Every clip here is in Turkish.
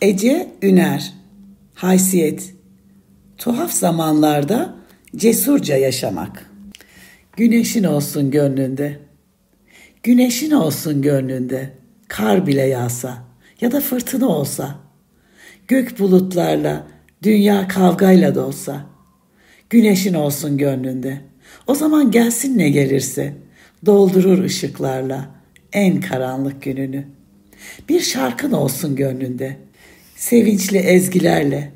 Ece Üner Haysiyet Tuhaf zamanlarda cesurca yaşamak. Güneşin olsun gönlünde. Güneşin olsun gönlünde. Kar bile yağsa ya da fırtına olsa. Gök bulutlarla, dünya kavgayla da olsa. Güneşin olsun gönlünde. O zaman gelsin ne gelirse. Doldurur ışıklarla en karanlık gününü. Bir şarkın olsun gönlünde. Sevinçli ezgilerle,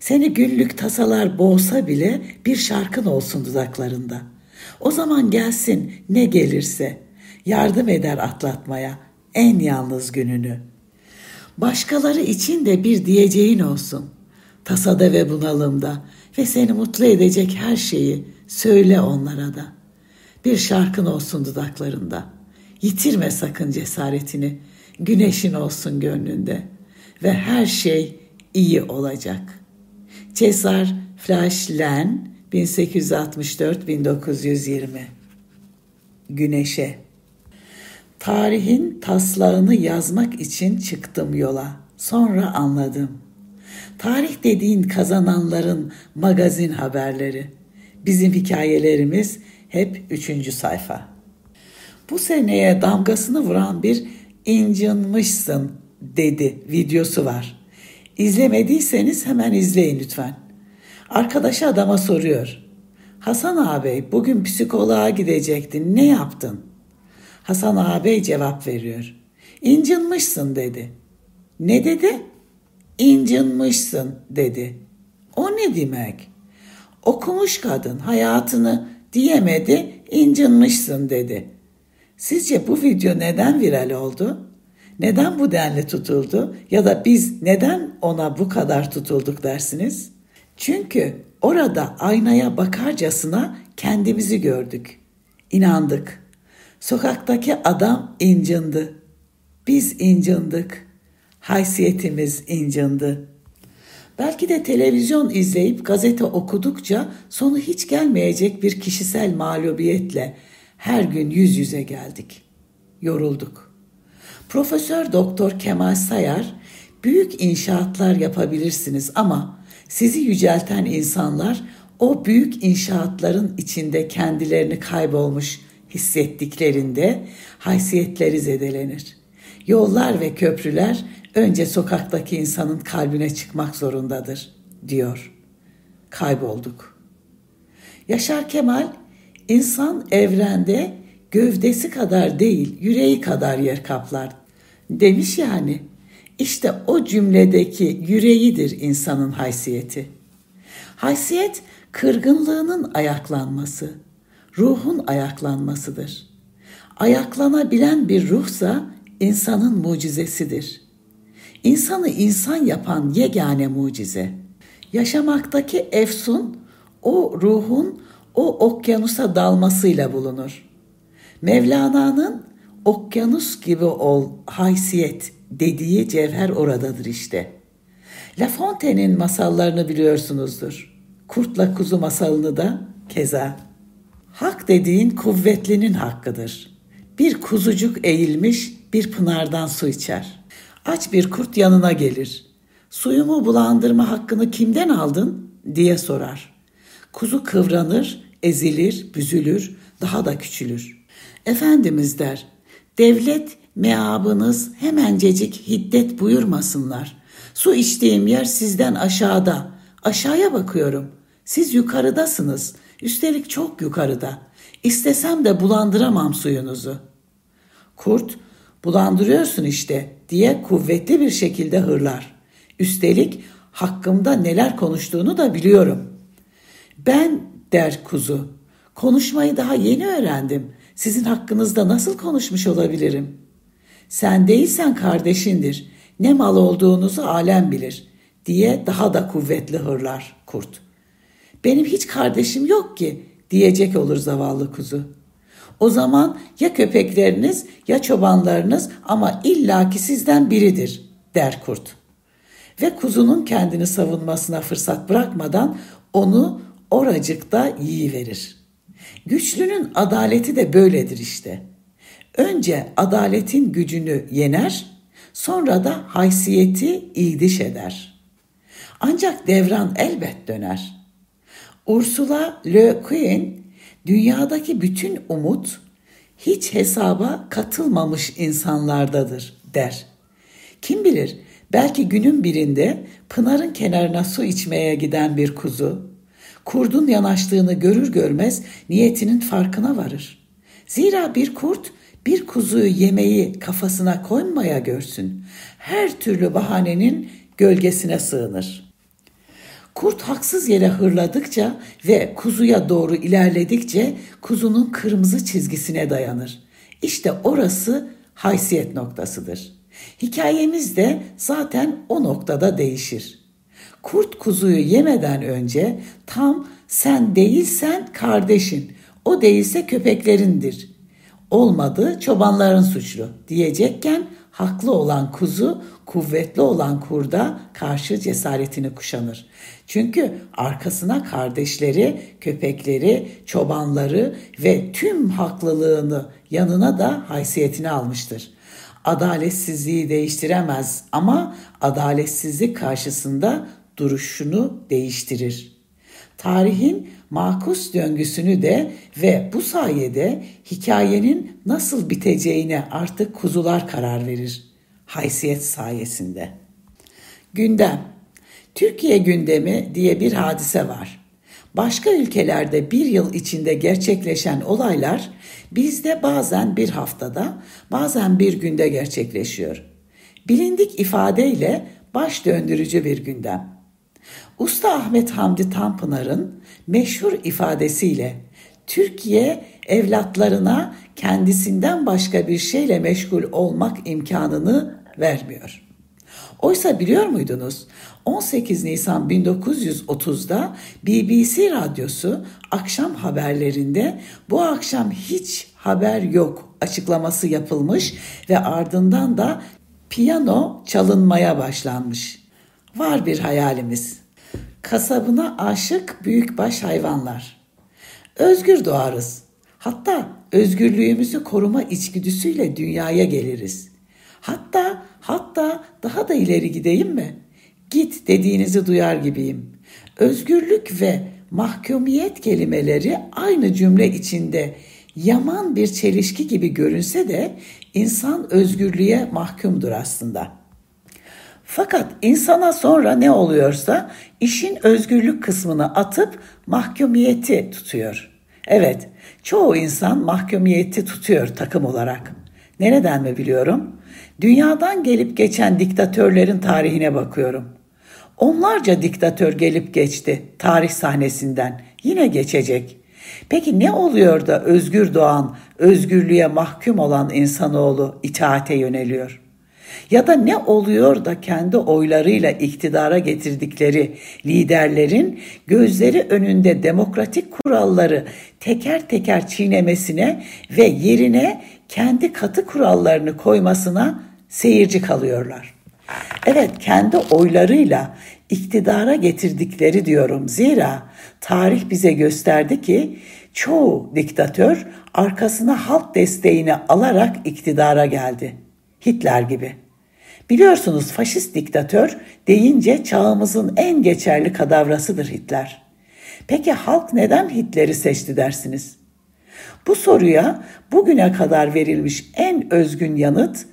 seni günlük tasalar boğsa bile bir şarkın olsun dudaklarında. O zaman gelsin ne gelirse yardım eder atlatmaya en yalnız gününü. Başkaları için de bir diyeceğin olsun. Tasada ve bunalımda ve seni mutlu edecek her şeyi söyle onlara da. Bir şarkın olsun dudaklarında. Yitirme sakın cesaretini. Güneşin olsun gönlünde ve her şey iyi olacak.'' Cesar Flaschlen 1864-1920 Güneşe Tarihin taslağını yazmak için çıktım yola. Sonra anladım. Tarih dediğin kazananların magazin haberleri. Bizim hikayelerimiz hep üçüncü sayfa. Bu seneye damgasını vuran bir incinmişsin dedi videosu var. İzlemediyseniz hemen izleyin lütfen. Arkadaşı adama soruyor. Hasan ağabey bugün psikoloğa gidecektin ne yaptın? Hasan ağabey cevap veriyor. İncinmişsin dedi. Ne dedi? İncinmişsin dedi. O ne demek? Okumuş kadın hayatını diyemedi, incinmişsin dedi. Sizce bu video neden viral oldu? Neden bu denli tutuldu ya da biz neden ona bu kadar tutulduk dersiniz? Çünkü orada aynaya bakarcasına kendimizi gördük. İnandık. Sokaktaki adam incindi. Biz incindik. Haysiyetimiz incindi. Belki de televizyon izleyip gazete okudukça sonu hiç gelmeyecek bir kişisel mağlubiyetle her gün yüz yüze geldik. Yorulduk.'' Profesör Doktor Kemal Sayar, büyük inşaatlar yapabilirsiniz ama sizi yücelten insanlar o büyük inşaatların içinde kendilerini kaybolmuş hissettiklerinde haysiyetleri zedelenir. Yollar ve köprüler önce sokaktaki insanın kalbine çıkmak zorundadır, diyor. Kaybolduk. Yaşar Kemal, insan evrende gövdesi kadar değil, yüreği kadar yer kaplar Demiş yani. İşte o cümledeki yüreğidir insanın haysiyeti. Haysiyet kırgınlığının ayaklanması, ruhun ayaklanmasıdır. Ayaklanabilen bir ruhsa insanın mucizesidir. İnsanı insan yapan yegane mucize. Yaşamaktaki efsun o ruhun o okyanusa dalmasıyla bulunur. Mevlana'nın okyanus gibi ol haysiyet dediği cevher oradadır işte. La Fontaine'in masallarını biliyorsunuzdur. Kurtla kuzu masalını da keza. Hak dediğin kuvvetlinin hakkıdır. Bir kuzucuk eğilmiş bir pınardan su içer. Aç bir kurt yanına gelir. Suyumu bulandırma hakkını kimden aldın diye sorar. Kuzu kıvranır, ezilir, büzülür, daha da küçülür. Efendimiz der, Devlet meabınız hemencecik hiddet buyurmasınlar. Su içtiğim yer sizden aşağıda. Aşağıya bakıyorum. Siz yukarıdasınız. Üstelik çok yukarıda. İstesem de bulandıramam suyunuzu. Kurt, bulandırıyorsun işte diye kuvvetli bir şekilde hırlar. Üstelik hakkımda neler konuştuğunu da biliyorum. Ben der kuzu, konuşmayı daha yeni öğrendim. Sizin hakkınızda nasıl konuşmuş olabilirim? Sen değilsen kardeşindir. Ne mal olduğunuzu alem bilir diye daha da kuvvetli hırlar kurt. Benim hiç kardeşim yok ki diyecek olur zavallı kuzu. O zaman ya köpekleriniz ya çobanlarınız ama illaki sizden biridir der kurt. Ve kuzunun kendini savunmasına fırsat bırakmadan onu oracıkta yiyiverir.'' Güçlünün adaleti de böyledir işte. Önce adaletin gücünü yener, sonra da haysiyeti idiş eder. Ancak devran elbet döner. Ursula Le Guin, dünyadaki bütün umut hiç hesaba katılmamış insanlardadır der. Kim bilir belki günün birinde pınarın kenarına su içmeye giden bir kuzu, kurdun yanaştığını görür görmez niyetinin farkına varır. Zira bir kurt bir kuzuyu yemeyi kafasına koymaya görsün. Her türlü bahanenin gölgesine sığınır. Kurt haksız yere hırladıkça ve kuzuya doğru ilerledikçe kuzunun kırmızı çizgisine dayanır. İşte orası haysiyet noktasıdır. Hikayemiz de zaten o noktada değişir. Kurt kuzuyu yemeden önce tam sen değilsen kardeşin, o değilse köpeklerindir. Olmadı çobanların suçlu diyecekken haklı olan kuzu kuvvetli olan kurda karşı cesaretini kuşanır. Çünkü arkasına kardeşleri, köpekleri, çobanları ve tüm haklılığını yanına da haysiyetini almıştır. Adaletsizliği değiştiremez ama adaletsizlik karşısında duruşunu değiştirir. Tarihin makus döngüsünü de ve bu sayede hikayenin nasıl biteceğine artık kuzular karar verir haysiyet sayesinde. Gündem Türkiye gündemi diye bir hadise var. Başka ülkelerde bir yıl içinde gerçekleşen olaylar bizde bazen bir haftada, bazen bir günde gerçekleşiyor. Bilindik ifadeyle baş döndürücü bir gündem. Usta Ahmet Hamdi Tanpınar'ın meşhur ifadesiyle Türkiye evlatlarına kendisinden başka bir şeyle meşgul olmak imkanını vermiyor. Oysa biliyor muydunuz? 18 Nisan 1930'da BBC radyosu akşam haberlerinde bu akşam hiç haber yok açıklaması yapılmış ve ardından da piyano çalınmaya başlanmış. Var bir hayalimiz. Kasabına aşık büyükbaş hayvanlar. Özgür doğarız. Hatta özgürlüğümüzü koruma içgüdüsüyle dünyaya geliriz. Hatta hatta daha da ileri gideyim mi? Git dediğinizi duyar gibiyim. Özgürlük ve mahkumiyet kelimeleri aynı cümle içinde yaman bir çelişki gibi görünse de insan özgürlüğe mahkumdur aslında. Fakat insana sonra ne oluyorsa işin özgürlük kısmını atıp mahkumiyeti tutuyor. Evet, çoğu insan mahkumiyeti tutuyor takım olarak. Nereden mi biliyorum? Dünyadan gelip geçen diktatörlerin tarihine bakıyorum. Onlarca diktatör gelip geçti tarih sahnesinden. Yine geçecek. Peki ne oluyor da özgür doğan, özgürlüğe mahkum olan insanoğlu itaate yöneliyor? Ya da ne oluyor da kendi oylarıyla iktidara getirdikleri liderlerin gözleri önünde demokratik kuralları teker teker çiğnemesine ve yerine kendi katı kurallarını koymasına seyirci kalıyorlar. Evet kendi oylarıyla iktidara getirdikleri diyorum. Zira tarih bize gösterdi ki çoğu diktatör arkasına halk desteğini alarak iktidara geldi. Hitler gibi. Biliyorsunuz faşist diktatör deyince çağımızın en geçerli kadavrasıdır Hitler. Peki halk neden Hitler'i seçti dersiniz? Bu soruya bugüne kadar verilmiş en özgün yanıt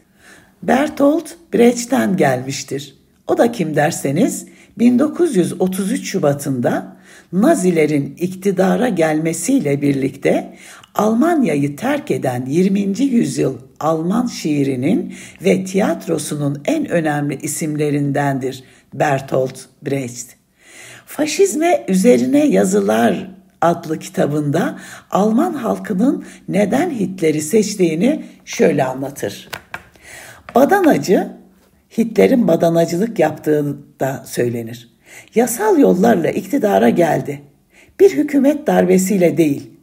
Bertolt Brecht'ten gelmiştir. O da kim derseniz 1933 Şubat'ında Nazilerin iktidara gelmesiyle birlikte Almanya'yı terk eden 20. yüzyıl Alman şiirinin ve tiyatrosunun en önemli isimlerindendir Bertolt Brecht. Faşizme üzerine yazılar adlı kitabında Alman halkının neden Hitler'i seçtiğini şöyle anlatır. Badanacı Hitler'in badanacılık yaptığı da söylenir. Yasal yollarla iktidara geldi. Bir hükümet darbesiyle değil.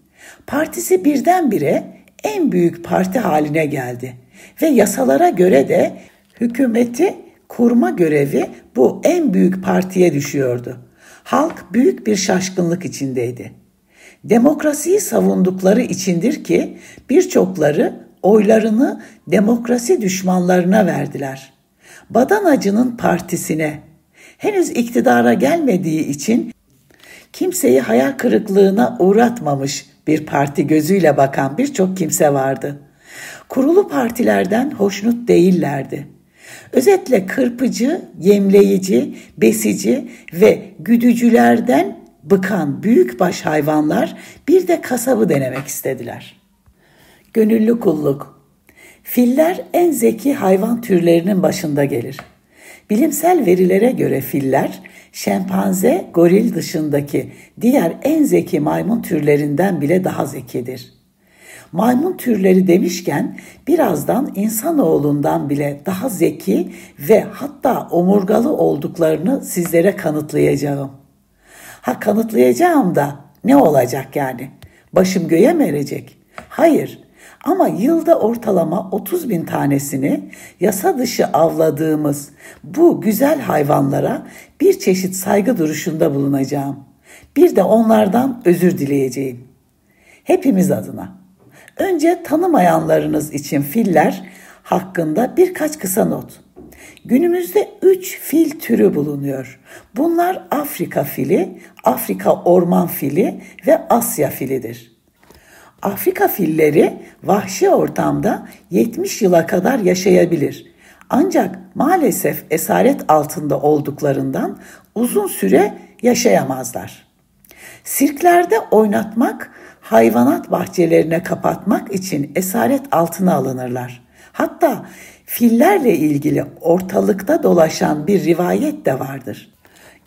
Partisi birdenbire en büyük parti haline geldi ve yasalara göre de hükümeti kurma görevi bu en büyük partiye düşüyordu. Halk büyük bir şaşkınlık içindeydi. Demokrasiyi savundukları içindir ki birçokları oylarını demokrasi düşmanlarına verdiler. Badanacı'nın partisine henüz iktidara gelmediği için kimseyi hayal kırıklığına uğratmamış bir parti gözüyle bakan birçok kimse vardı. Kurulu partilerden hoşnut değillerdi. Özetle kırpıcı, yemleyici, besici ve güdücülerden bıkan büyükbaş hayvanlar bir de kasabı denemek istediler. Gönüllü kulluk Filler en zeki hayvan türlerinin başında gelir. Bilimsel verilere göre filler, şempanze, goril dışındaki diğer en zeki maymun türlerinden bile daha zekidir. Maymun türleri demişken birazdan insanoğlundan bile daha zeki ve hatta omurgalı olduklarını sizlere kanıtlayacağım. Ha kanıtlayacağım da ne olacak yani? Başım göğe mi erecek? Hayır. Ama yılda ortalama 30 bin tanesini yasa dışı avladığımız bu güzel hayvanlara bir çeşit saygı duruşunda bulunacağım. Bir de onlardan özür dileyeceğim. Hepimiz adına. Önce tanımayanlarınız için filler hakkında birkaç kısa not. Günümüzde üç fil türü bulunuyor. Bunlar Afrika fili, Afrika orman fili ve Asya filidir. Afrika filleri vahşi ortamda 70 yıla kadar yaşayabilir. Ancak maalesef esaret altında olduklarından uzun süre yaşayamazlar. Sirklerde oynatmak, hayvanat bahçelerine kapatmak için esaret altına alınırlar. Hatta fillerle ilgili ortalıkta dolaşan bir rivayet de vardır.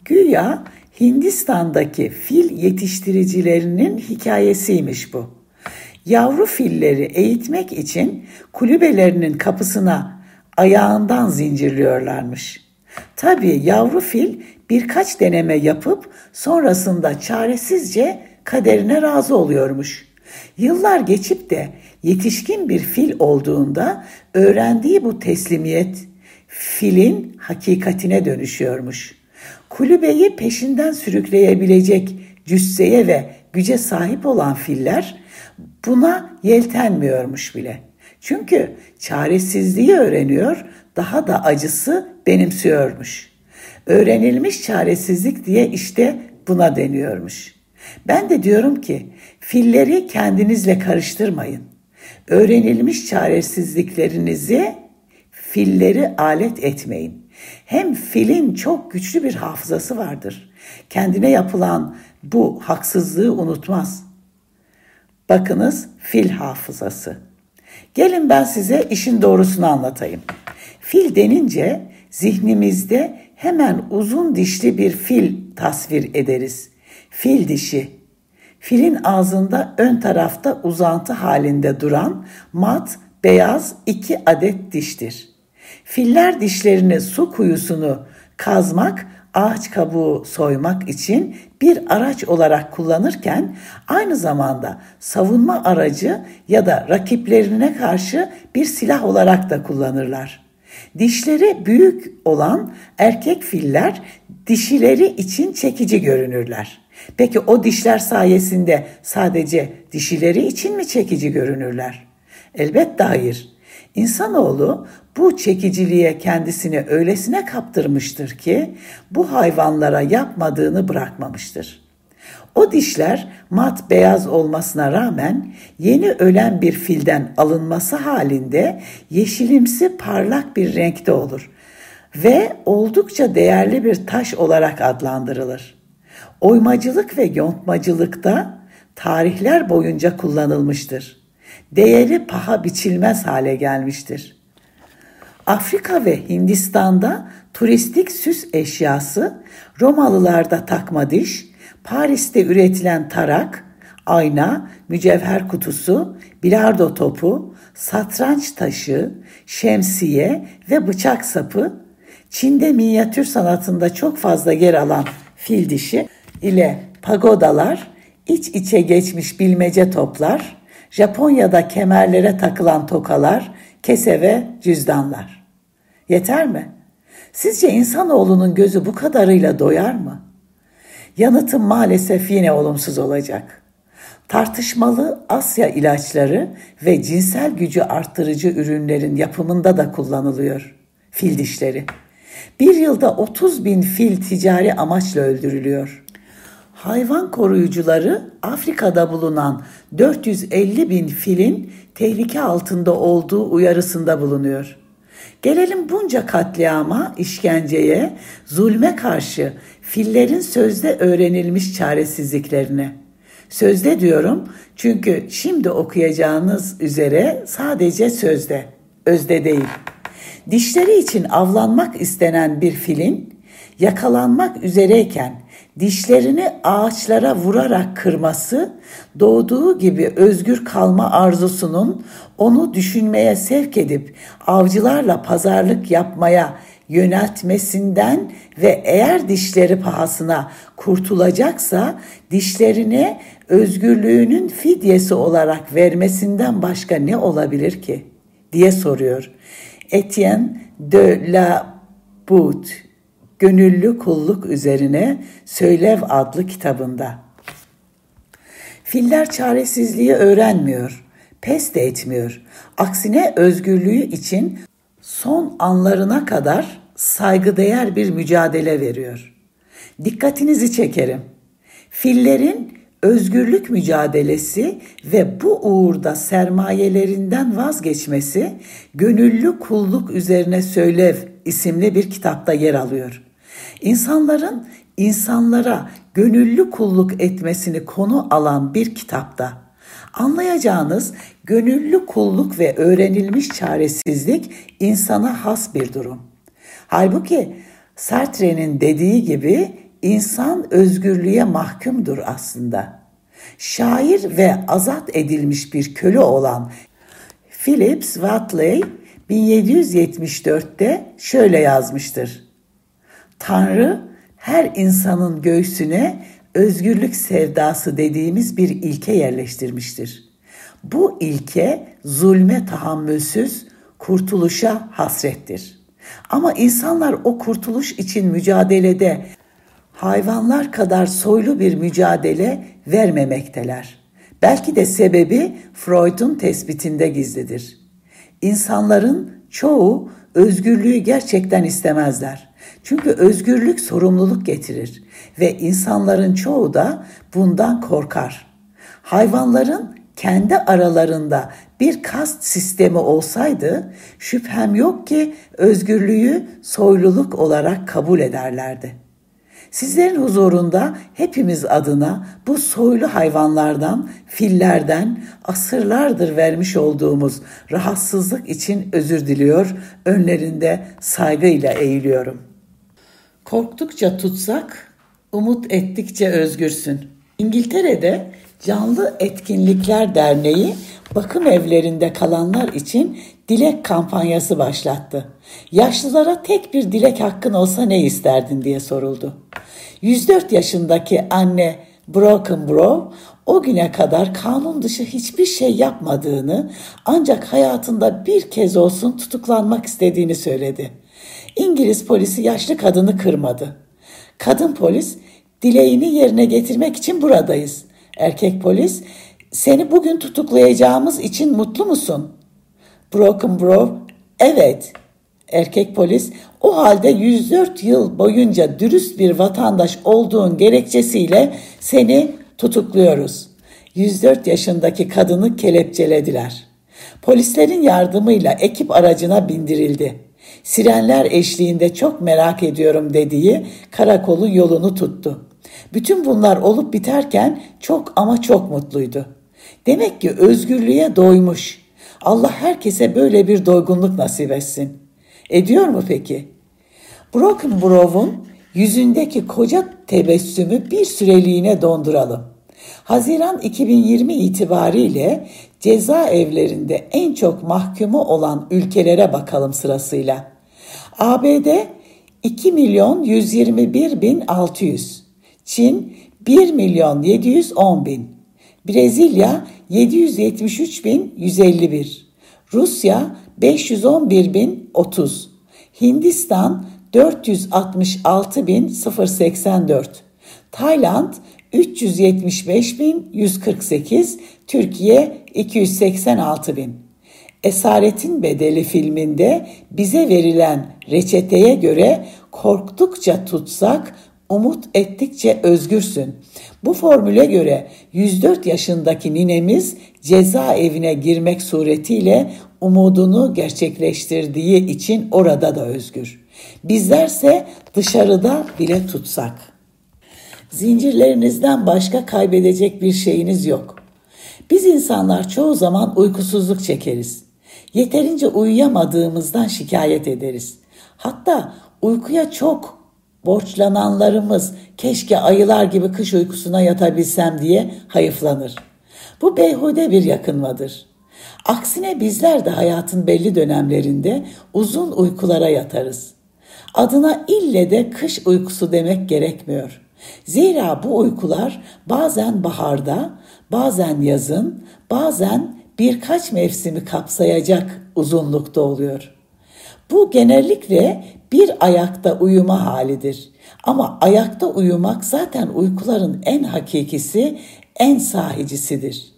Güya Hindistan'daki fil yetiştiricilerinin hikayesiymiş bu. Yavru filleri eğitmek için kulübelerinin kapısına ayağından zincirliyorlarmış. Tabii yavru fil birkaç deneme yapıp sonrasında çaresizce kaderine razı oluyormuş. Yıllar geçip de yetişkin bir fil olduğunda öğrendiği bu teslimiyet filin hakikatine dönüşüyormuş. Kulübeyi peşinden sürükleyebilecek cüsseye ve güce sahip olan filler buna yeltenmiyormuş bile. Çünkü çaresizliği öğreniyor, daha da acısı benimsiyormuş. Öğrenilmiş çaresizlik diye işte buna deniyormuş. Ben de diyorum ki filleri kendinizle karıştırmayın. Öğrenilmiş çaresizliklerinizi filleri alet etmeyin. Hem filin çok güçlü bir hafızası vardır. Kendine yapılan bu haksızlığı unutmaz. Bakınız fil hafızası. Gelin ben size işin doğrusunu anlatayım. Fil denince zihnimizde hemen uzun dişli bir fil tasvir ederiz. Fil dişi. Filin ağzında ön tarafta uzantı halinde duran mat beyaz iki adet diştir. Filler dişlerini su kuyusunu kazmak, ağaç kabuğu soymak için bir araç olarak kullanırken aynı zamanda savunma aracı ya da rakiplerine karşı bir silah olarak da kullanırlar. Dişleri büyük olan erkek filler dişileri için çekici görünürler. Peki o dişler sayesinde sadece dişileri için mi çekici görünürler? Elbette hayır. İnsanoğlu bu çekiciliğe kendisini öylesine kaptırmıştır ki bu hayvanlara yapmadığını bırakmamıştır. O dişler mat beyaz olmasına rağmen yeni ölen bir filden alınması halinde yeşilimsi parlak bir renkte olur ve oldukça değerli bir taş olarak adlandırılır. Oymacılık ve yontmacılıkta tarihler boyunca kullanılmıştır. Değeri paha biçilmez hale gelmiştir. Afrika ve Hindistan'da turistik süs eşyası, Romalılarda takma diş, Paris'te üretilen tarak, ayna, mücevher kutusu, bilardo topu, satranç taşı, şemsiye ve bıçak sapı, Çin'de minyatür sanatında çok fazla yer alan fil dişi ile pagodalar, iç içe geçmiş bilmece toplar, Japonya'da kemerlere takılan tokalar, kese ve cüzdanlar. Yeter mi? Sizce insanoğlunun gözü bu kadarıyla doyar mı? Yanıtım maalesef yine olumsuz olacak. Tartışmalı Asya ilaçları ve cinsel gücü arttırıcı ürünlerin yapımında da kullanılıyor. fil dişleri. Bir yılda 30 bin fil ticari amaçla öldürülüyor. Hayvan koruyucuları Afrika'da bulunan 450 bin filin tehlike altında olduğu uyarısında bulunuyor. Gelelim bunca katliama, işkenceye, zulme karşı fillerin sözde öğrenilmiş çaresizliklerine. Sözde diyorum çünkü şimdi okuyacağınız üzere sadece sözde, özde değil. Dişleri için avlanmak istenen bir filin yakalanmak üzereyken dişlerini ağaçlara vurarak kırması, doğduğu gibi özgür kalma arzusunun onu düşünmeye sevk edip avcılarla pazarlık yapmaya yöneltmesinden ve eğer dişleri pahasına kurtulacaksa dişlerini özgürlüğünün fidyesi olarak vermesinden başka ne olabilir ki diye soruyor. Etienne de la Bout Gönüllü Kulluk Üzerine Söylev adlı kitabında. Filler çaresizliği öğrenmiyor, pes de etmiyor. Aksine özgürlüğü için son anlarına kadar saygıdeğer bir mücadele veriyor. Dikkatinizi çekerim. Fillerin özgürlük mücadelesi ve bu uğurda sermayelerinden vazgeçmesi Gönüllü Kulluk Üzerine Söylev isimli bir kitapta yer alıyor. İnsanların insanlara gönüllü kulluk etmesini konu alan bir kitapta anlayacağınız gönüllü kulluk ve öğrenilmiş çaresizlik insana has bir durum. Halbuki Sartre'nin dediği gibi insan özgürlüğe mahkumdur aslında. Şair ve azat edilmiş bir köle olan Phillips Watley 1774'te şöyle yazmıştır. Tanrı her insanın göğsüne özgürlük sevdası dediğimiz bir ilke yerleştirmiştir. Bu ilke zulme tahammülsüz, kurtuluşa hasrettir. Ama insanlar o kurtuluş için mücadelede hayvanlar kadar soylu bir mücadele vermemekteler. Belki de sebebi Freud'un tespitinde gizlidir. İnsanların çoğu özgürlüğü gerçekten istemezler. Çünkü özgürlük sorumluluk getirir ve insanların çoğu da bundan korkar. Hayvanların kendi aralarında bir kast sistemi olsaydı şüphem yok ki özgürlüğü soyluluk olarak kabul ederlerdi.'' Sizlerin huzurunda hepimiz adına bu soylu hayvanlardan, fillerden asırlardır vermiş olduğumuz rahatsızlık için özür diliyor, önlerinde saygıyla eğiliyorum. Korktukça tutsak, umut ettikçe özgürsün. İngiltere'de Canlı Etkinlikler Derneği bakım evlerinde kalanlar için dilek kampanyası başlattı. Yaşlılara tek bir dilek hakkın olsa ne isterdin diye soruldu. 104 yaşındaki anne Broken Bro o güne kadar kanun dışı hiçbir şey yapmadığını ancak hayatında bir kez olsun tutuklanmak istediğini söyledi. İngiliz polisi yaşlı kadını kırmadı. Kadın polis dileğini yerine getirmek için buradayız. Erkek polis seni bugün tutuklayacağımız için mutlu musun? Broken Bro evet. Erkek polis o halde 104 yıl boyunca dürüst bir vatandaş olduğun gerekçesiyle seni tutukluyoruz. 104 yaşındaki kadını kelepçelediler. Polislerin yardımıyla ekip aracına bindirildi. Sirenler eşliğinde çok merak ediyorum dediği karakolu yolunu tuttu. Bütün bunlar olup biterken çok ama çok mutluydu. Demek ki özgürlüğe doymuş. Allah herkese böyle bir doygunluk nasip etsin. Ediyor mu peki? Broken Brow'un yüzündeki koca tebessümü bir süreliğine donduralım. Haziran 2020 itibariyle cezaevlerinde en çok mahkumu olan ülkelere bakalım sırasıyla. ABD 2 milyon 121 bin 600, Çin 1 milyon 710 bin, Brezilya 773 bin 151, Rusya 511 bin 30, Hindistan 466 bin 084, Tayland 375 bin 148, Türkiye 286 bin. Esaretin Bedeli filminde bize verilen reçeteye göre korktukça tutsak, umut ettikçe özgürsün. Bu formüle göre 104 yaşındaki ninemiz cezaevine girmek suretiyle umudunu gerçekleştirdiği için orada da özgür. Bizlerse dışarıda bile tutsak. Zincirlerinizden başka kaybedecek bir şeyiniz yok. Biz insanlar çoğu zaman uykusuzluk çekeriz. Yeterince uyuyamadığımızdan şikayet ederiz. Hatta uykuya çok borçlananlarımız keşke ayılar gibi kış uykusuna yatabilsem diye hayıflanır. Bu beyhude bir yakınmadır. Aksine bizler de hayatın belli dönemlerinde uzun uykulara yatarız. Adına ille de kış uykusu demek gerekmiyor. Zira bu uykular bazen baharda, bazen yazın, bazen birkaç mevsimi kapsayacak uzunlukta oluyor. Bu genellikle bir ayakta uyuma halidir. Ama ayakta uyumak zaten uykuların en hakikisi, en sahicisidir.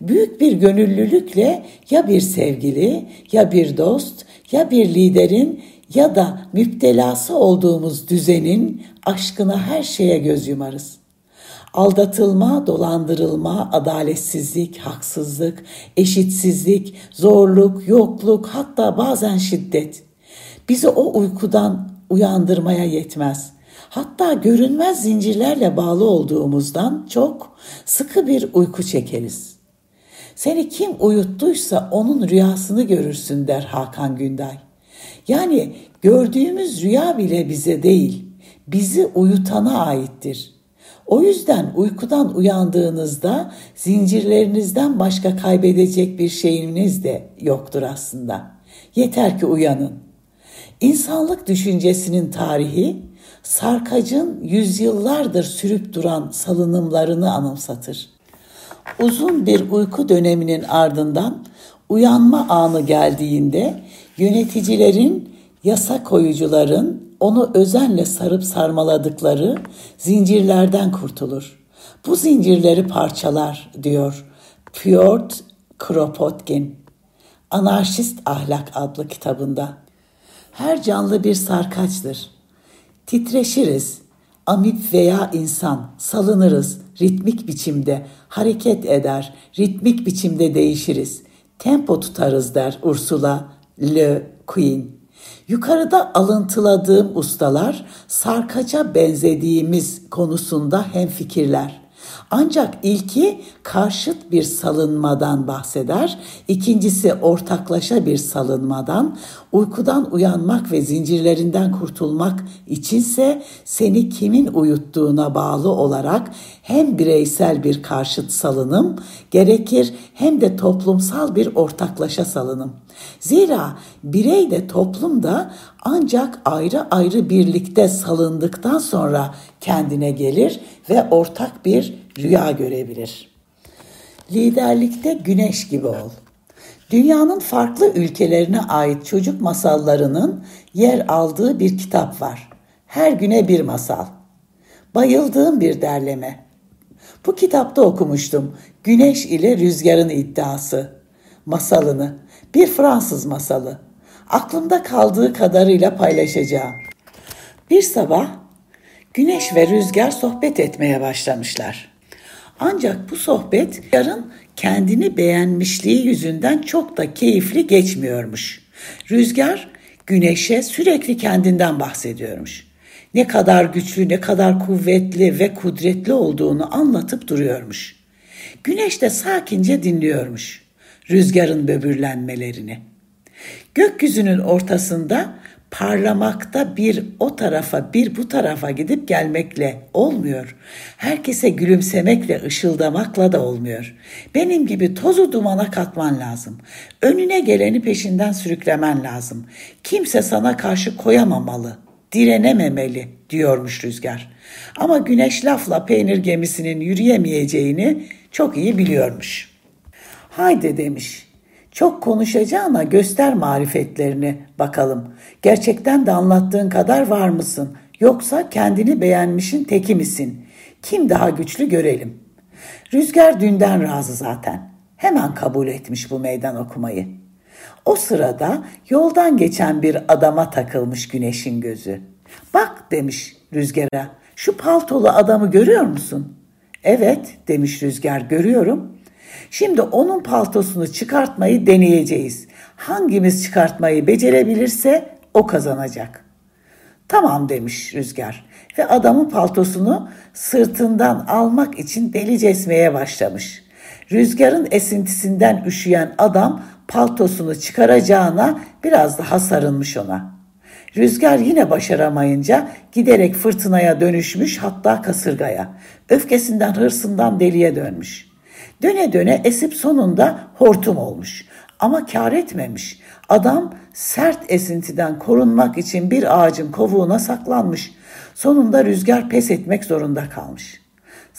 Büyük bir gönüllülükle ya bir sevgili, ya bir dost, ya bir liderin ya da müptelası olduğumuz düzenin aşkına her şeye göz yumarız. Aldatılma, dolandırılma, adaletsizlik, haksızlık, eşitsizlik, zorluk, yokluk, hatta bazen şiddet bizi o uykudan uyandırmaya yetmez. Hatta görünmez zincirlerle bağlı olduğumuzdan çok sıkı bir uyku çekeriz. Seni kim uyuttuysa onun rüyasını görürsün der Hakan Günday. Yani gördüğümüz rüya bile bize değil, bizi uyutana aittir. O yüzden uykudan uyandığınızda zincirlerinizden başka kaybedecek bir şeyiniz de yoktur aslında. Yeter ki uyanın. İnsanlık düşüncesinin tarihi sarkacın yüzyıllardır sürüp duran salınımlarını anımsatır. Uzun bir uyku döneminin ardından uyanma anı geldiğinde yöneticilerin, yasa koyucuların onu özenle sarıp sarmaladıkları zincirlerden kurtulur. Bu zincirleri parçalar diyor Pyotr Kropotkin Anarşist Ahlak adlı kitabında. Her canlı bir sarkaçtır. Titreşiriz, amip veya insan, salınırız, ritmik biçimde, hareket eder, ritmik biçimde değişiriz. Tempo tutarız der Ursula Le Guin. Yukarıda alıntıladığım ustalar sarkaça benzediğimiz konusunda hemfikirler. Ancak ilki karşıt bir salınmadan bahseder, ikincisi ortaklaşa bir salınmadan, uykudan uyanmak ve zincirlerinden kurtulmak içinse seni kimin uyuttuğuna bağlı olarak hem bireysel bir karşıt salınım gerekir hem de toplumsal bir ortaklaşa salınım. Zira birey de toplum da ancak ayrı ayrı birlikte salındıktan sonra kendine gelir ve ortak bir rüya görebilir. Liderlikte güneş gibi ol. Dünyanın farklı ülkelerine ait çocuk masallarının yer aldığı bir kitap var. Her güne bir masal. Bayıldığım bir derleme. Bu kitapta okumuştum. Güneş ile rüzgarın iddiası masalını. Bir Fransız masalı. Aklımda kaldığı kadarıyla paylaşacağım. Bir sabah güneş ve rüzgar sohbet etmeye başlamışlar. Ancak bu sohbet yarın kendini beğenmişliği yüzünden çok da keyifli geçmiyormuş. Rüzgar güneşe sürekli kendinden bahsediyormuş. Ne kadar güçlü, ne kadar kuvvetli ve kudretli olduğunu anlatıp duruyormuş. Güneş de sakince dinliyormuş rüzgarın böbürlenmelerini. Gökyüzünün ortasında parlamakta bir o tarafa bir bu tarafa gidip gelmekle olmuyor. Herkese gülümsemekle ışıldamakla da olmuyor. Benim gibi tozu dumana katman lazım. Önüne geleni peşinden sürüklemen lazım. Kimse sana karşı koyamamalı, direnememeli diyormuş rüzgar. Ama güneş lafla peynir gemisinin yürüyemeyeceğini çok iyi biliyormuş.'' Haydi demiş. Çok konuşacağına göster marifetlerini bakalım. Gerçekten de anlattığın kadar var mısın? Yoksa kendini beğenmişin teki misin? Kim daha güçlü görelim. Rüzgar dünden razı zaten. Hemen kabul etmiş bu meydan okumayı. O sırada yoldan geçen bir adama takılmış güneşin gözü. Bak demiş rüzgara şu paltolu adamı görüyor musun? Evet demiş rüzgar görüyorum. Şimdi onun paltosunu çıkartmayı deneyeceğiz. Hangimiz çıkartmayı becerebilirse o kazanacak. Tamam demiş rüzgar ve adamın paltosunu sırtından almak için delice esmeye başlamış. Rüzgarın esintisinden üşüyen adam paltosunu çıkaracağına biraz daha sarılmış ona. Rüzgar yine başaramayınca giderek fırtınaya dönüşmüş hatta kasırgaya. Öfkesinden hırsından deliye dönmüş. Döne döne esip sonunda hortum olmuş. Ama kar etmemiş. Adam sert esintiden korunmak için bir ağacın kovuğuna saklanmış. Sonunda rüzgar pes etmek zorunda kalmış.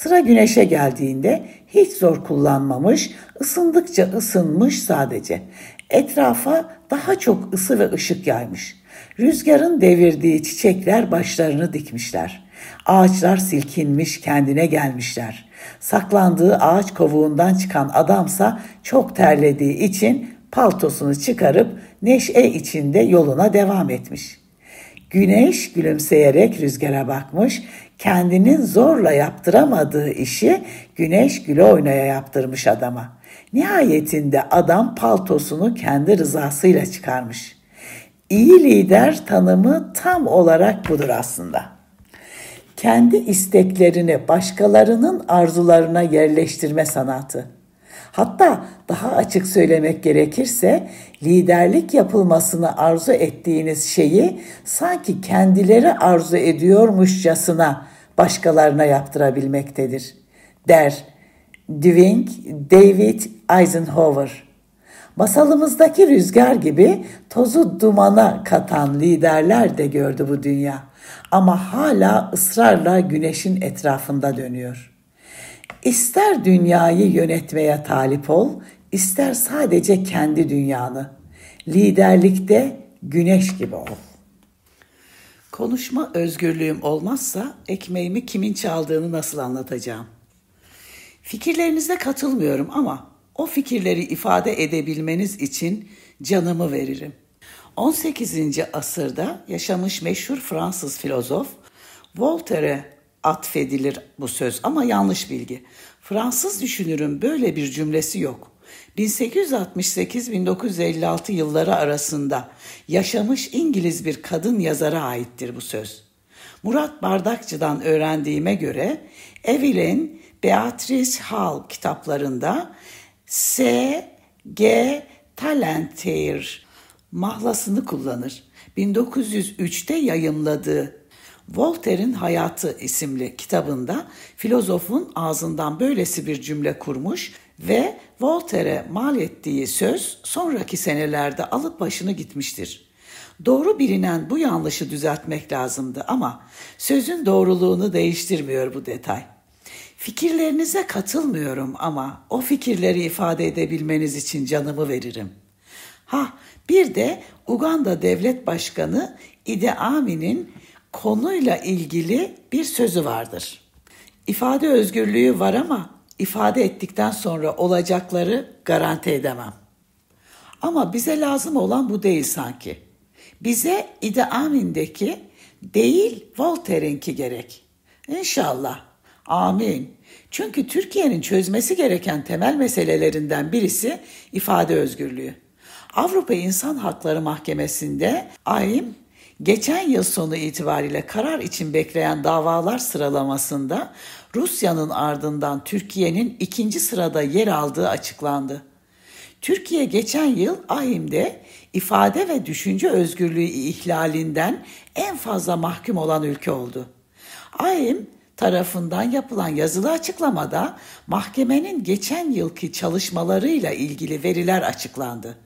Sıra güneşe geldiğinde hiç zor kullanmamış, ısındıkça ısınmış sadece. Etrafa daha çok ısı ve ışık yaymış. Rüzgarın devirdiği çiçekler başlarını dikmişler. Ağaçlar silkinmiş, kendine gelmişler. Saklandığı ağaç kovuğundan çıkan adamsa çok terlediği için paltosunu çıkarıp neşe içinde yoluna devam etmiş. Güneş gülümseyerek rüzgara bakmış, kendinin zorla yaptıramadığı işi güneş güle oynaya yaptırmış adama. Nihayetinde adam paltosunu kendi rızasıyla çıkarmış. İyi lider tanımı tam olarak budur aslında. Kendi isteklerini başkalarının arzularına yerleştirme sanatı. Hatta daha açık söylemek gerekirse liderlik yapılmasını arzu ettiğiniz şeyi sanki kendileri arzu ediyormuşçasına başkalarına yaptırabilmektedir. Der Dwing David Eisenhower. Masalımızdaki rüzgar gibi tozu dumana katan liderler de gördü bu dünya. Ama hala ısrarla güneşin etrafında dönüyor. İster dünyayı yönetmeye talip ol, ister sadece kendi dünyanı. Liderlikte güneş gibi ol. Konuşma özgürlüğüm olmazsa ekmeğimi kimin çaldığını nasıl anlatacağım? Fikirlerinize katılmıyorum ama o fikirleri ifade edebilmeniz için canımı veririm. 18. asırda yaşamış meşhur Fransız filozof Voltaire'e atfedilir bu söz ama yanlış bilgi. Fransız düşünürün böyle bir cümlesi yok. 1868-1956 yılları arasında yaşamış İngiliz bir kadın yazara aittir bu söz. Murat Bardakçı'dan öğrendiğime göre Evelyn Beatrice Hall kitaplarında S. G. Talenteer mahlasını kullanır. 1903'te yayımladığı Voltaire'in Hayatı isimli kitabında filozofun ağzından böylesi bir cümle kurmuş ve Voltaire'e mal ettiği söz sonraki senelerde alıp başını gitmiştir. Doğru bilinen bu yanlışı düzeltmek lazımdı ama sözün doğruluğunu değiştirmiyor bu detay. Fikirlerinize katılmıyorum ama o fikirleri ifade edebilmeniz için canımı veririm. Ha bir de Uganda Devlet Başkanı Idi Amin'in konuyla ilgili bir sözü vardır. İfade özgürlüğü var ama ifade ettikten sonra olacakları garanti edemem. Ama bize lazım olan bu değil sanki. Bize Idi Amin'deki değil Voltaire'inki gerek. İnşallah. Amin. Çünkü Türkiye'nin çözmesi gereken temel meselelerinden birisi ifade özgürlüğü. Avrupa İnsan Hakları Mahkemesi'nde AYİM geçen yıl sonu itibariyle karar için bekleyen davalar sıralamasında Rusya'nın ardından Türkiye'nin ikinci sırada yer aldığı açıklandı. Türkiye geçen yıl AİM'de ifade ve düşünce özgürlüğü ihlalinden en fazla mahkum olan ülke oldu. AİM tarafından yapılan yazılı açıklamada mahkemenin geçen yılki çalışmalarıyla ilgili veriler açıklandı.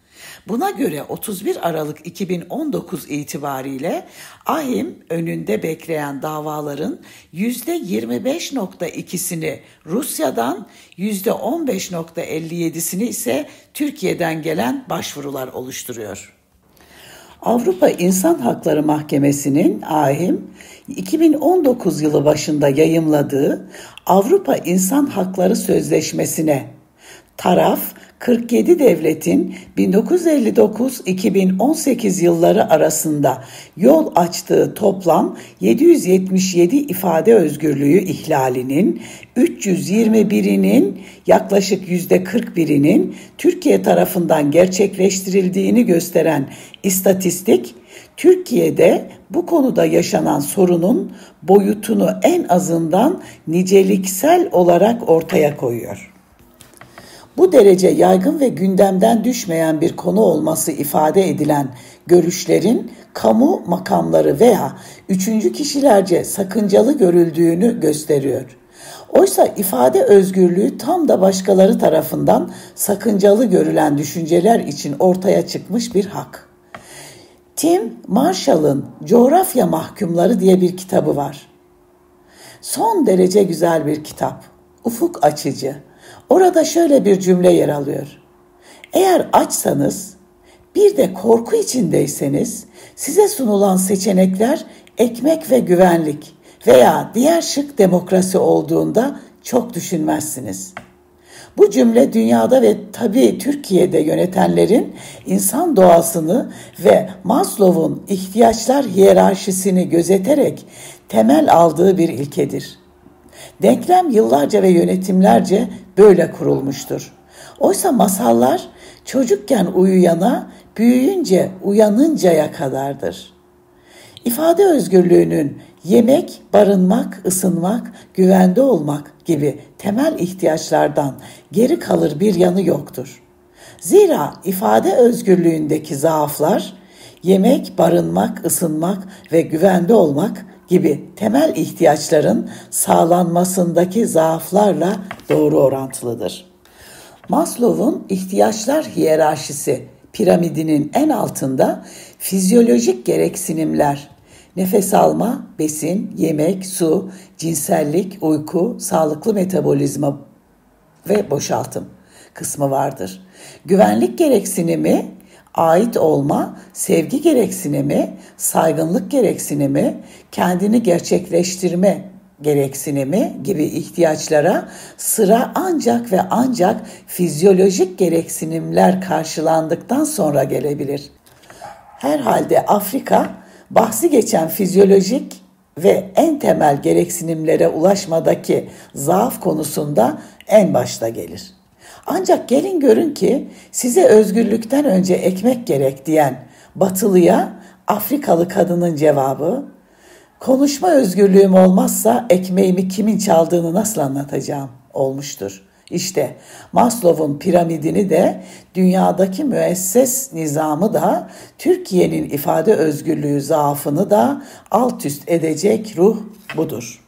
Buna göre 31 Aralık 2019 itibariyle AHİM önünde bekleyen davaların %25.2'sini Rusya'dan, %15.57'sini ise Türkiye'den gelen başvurular oluşturuyor. Avrupa İnsan Hakları Mahkemesi'nin AHİM 2019 yılı başında yayımladığı Avrupa İnsan Hakları Sözleşmesi'ne taraf 47 devletin 1959-2018 yılları arasında yol açtığı toplam 777 ifade özgürlüğü ihlalinin 321'inin yaklaşık %41'inin Türkiye tarafından gerçekleştirildiğini gösteren istatistik Türkiye'de bu konuda yaşanan sorunun boyutunu en azından niceliksel olarak ortaya koyuyor. Bu derece yaygın ve gündemden düşmeyen bir konu olması ifade edilen görüşlerin kamu makamları veya üçüncü kişilerce sakıncalı görüldüğünü gösteriyor. Oysa ifade özgürlüğü tam da başkaları tarafından sakıncalı görülen düşünceler için ortaya çıkmış bir hak. Tim Marshall'ın Coğrafya Mahkumları diye bir kitabı var. Son derece güzel bir kitap. Ufuk açıcı. Orada şöyle bir cümle yer alıyor. Eğer açsanız, bir de korku içindeyseniz size sunulan seçenekler ekmek ve güvenlik veya diğer şık demokrasi olduğunda çok düşünmezsiniz.'' Bu cümle dünyada ve tabii Türkiye'de yönetenlerin insan doğasını ve Maslow'un ihtiyaçlar hiyerarşisini gözeterek temel aldığı bir ilkedir. Denklem yıllarca ve yönetimlerce böyle kurulmuştur. Oysa masallar çocukken uyuyana, büyüyünce uyanıncaya kadardır. İfade özgürlüğünün yemek, barınmak, ısınmak, güvende olmak gibi temel ihtiyaçlardan geri kalır bir yanı yoktur. Zira ifade özgürlüğündeki zaaflar yemek, barınmak, ısınmak ve güvende olmak gibi temel ihtiyaçların sağlanmasındaki zaaflarla doğru orantılıdır. Maslow'un ihtiyaçlar hiyerarşisi piramidinin en altında fizyolojik gereksinimler Nefes alma, besin, yemek, su, cinsellik, uyku, sağlıklı metabolizma ve boşaltım kısmı vardır. Güvenlik gereksinimi, ait olma, sevgi gereksinimi, saygınlık gereksinimi, kendini gerçekleştirme gereksinimi gibi ihtiyaçlara sıra ancak ve ancak fizyolojik gereksinimler karşılandıktan sonra gelebilir. Herhalde Afrika bahsi geçen fizyolojik ve en temel gereksinimlere ulaşmadaki zaaf konusunda en başta gelir. Ancak gelin görün ki size özgürlükten önce ekmek gerek diyen Batılıya Afrikalı kadının cevabı konuşma özgürlüğüm olmazsa ekmeğimi kimin çaldığını nasıl anlatacağım olmuştur. İşte Maslow'un piramidini de dünyadaki müesses nizamı da Türkiye'nin ifade özgürlüğü zaafını da alt üst edecek ruh budur.